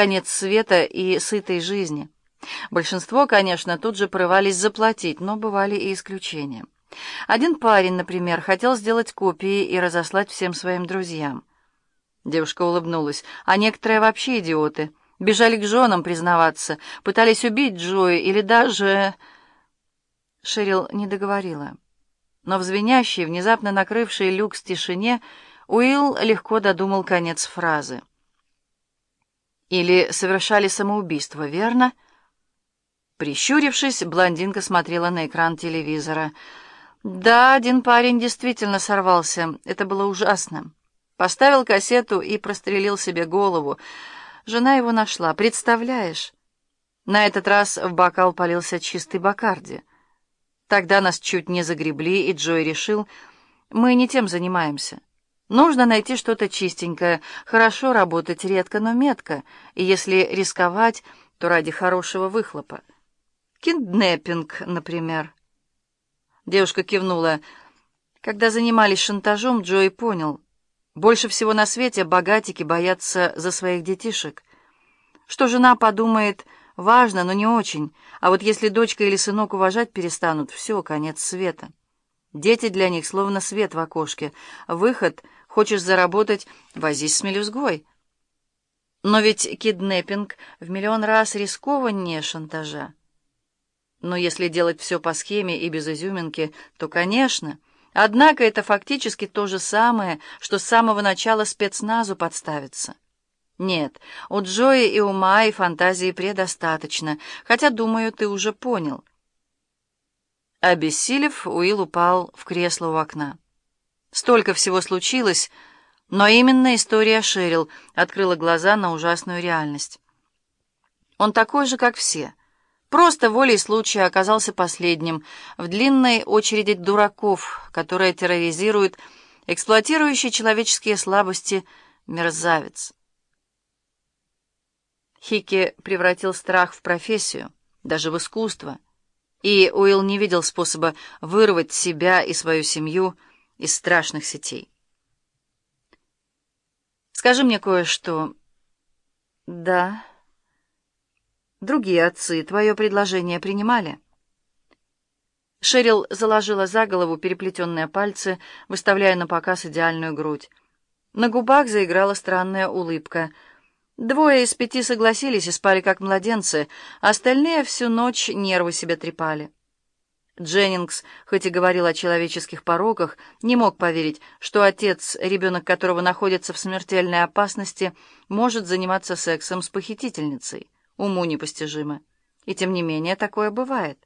конец света и сытой жизни. Большинство, конечно, тут же порывались заплатить, но бывали и исключения. Один парень, например, хотел сделать копии и разослать всем своим друзьям. Девушка улыбнулась. А некоторые вообще идиоты. Бежали к женам признаваться, пытались убить Джои или даже... Шерил не договорила. Но в звенящей, внезапно накрывшей люкс тишине, Уилл легко додумал конец фразы. «Или совершали самоубийство, верно?» Прищурившись, блондинка смотрела на экран телевизора. «Да, один парень действительно сорвался. Это было ужасно. Поставил кассету и прострелил себе голову. Жена его нашла. Представляешь?» На этот раз в бокал полился чистый бакарди. Тогда нас чуть не загребли, и Джой решил, мы не тем занимаемся. Нужно найти что-то чистенькое, хорошо работать редко, но метко, и если рисковать, то ради хорошего выхлопа. Кинднеппинг, например. Девушка кивнула. Когда занимались шантажом, Джой понял. Больше всего на свете богатики боятся за своих детишек. Что жена подумает, важно, но не очень. А вот если дочка или сынок уважать перестанут, все, конец света. Дети для них словно свет в окошке. Выход — Хочешь заработать — возись с мелюзгой. Но ведь киднеппинг в миллион раз рискованнее шантажа. Но если делать все по схеме и без изюминки, то, конечно. Однако это фактически то же самое, что с самого начала спецназу подставиться. Нет, у Джои и ума, и фантазии предостаточно, хотя, думаю, ты уже понял. Обессилев, Уилл упал в кресло у окна. Столько всего случилось, но именно история Шерил открыла глаза на ужасную реальность. Он такой же, как все. Просто волей случая оказался последним в длинной очереди дураков, которая терроризирует эксплуатирующий человеческие слабости мерзавец. Хики превратил страх в профессию, даже в искусство, и Уилл не видел способа вырвать себя и свою семью из страшных сетей. Скажи мне кое-что. Да. Другие отцы твое предложение принимали? Шерил заложила за голову переплетенные пальцы, выставляя на показ идеальную грудь. На губах заиграла странная улыбка. Двое из пяти согласились и спали как младенцы, а остальные всю ночь нервы себе трепали. Дженнингс, хоть и говорил о человеческих пороках, не мог поверить, что отец, ребенок которого находится в смертельной опасности, может заниматься сексом с похитительницей. Уму непостижимо. И тем не менее такое бывает.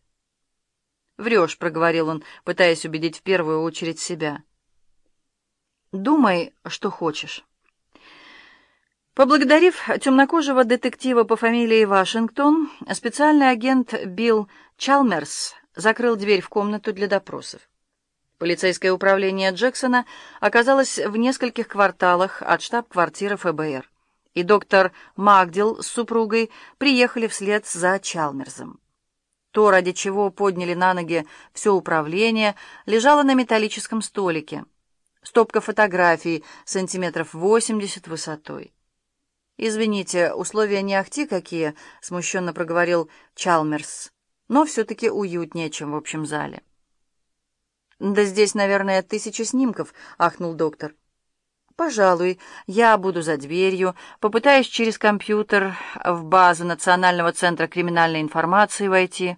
«Врешь», — проговорил он, пытаясь убедить в первую очередь себя. «Думай, что хочешь». Поблагодарив темнокожего детектива по фамилии Вашингтон, специальный агент Билл Чалмерс закрыл дверь в комнату для допросов. Полицейское управление Джексона оказалось в нескольких кварталах от штаб-квартиры ФБР, и доктор Магдил с супругой приехали вслед за Чалмерзом. То, ради чего подняли на ноги все управление, лежало на металлическом столике. Стопка фотографий сантиметров 80 высотой. «Извините, условия не ахти какие», — смущенно проговорил Чалмерс но все-таки уютнее, чем в общем зале. «Да здесь, наверное, тысяча снимков», — ахнул доктор. «Пожалуй, я буду за дверью, попытаюсь через компьютер в базу Национального центра криминальной информации войти».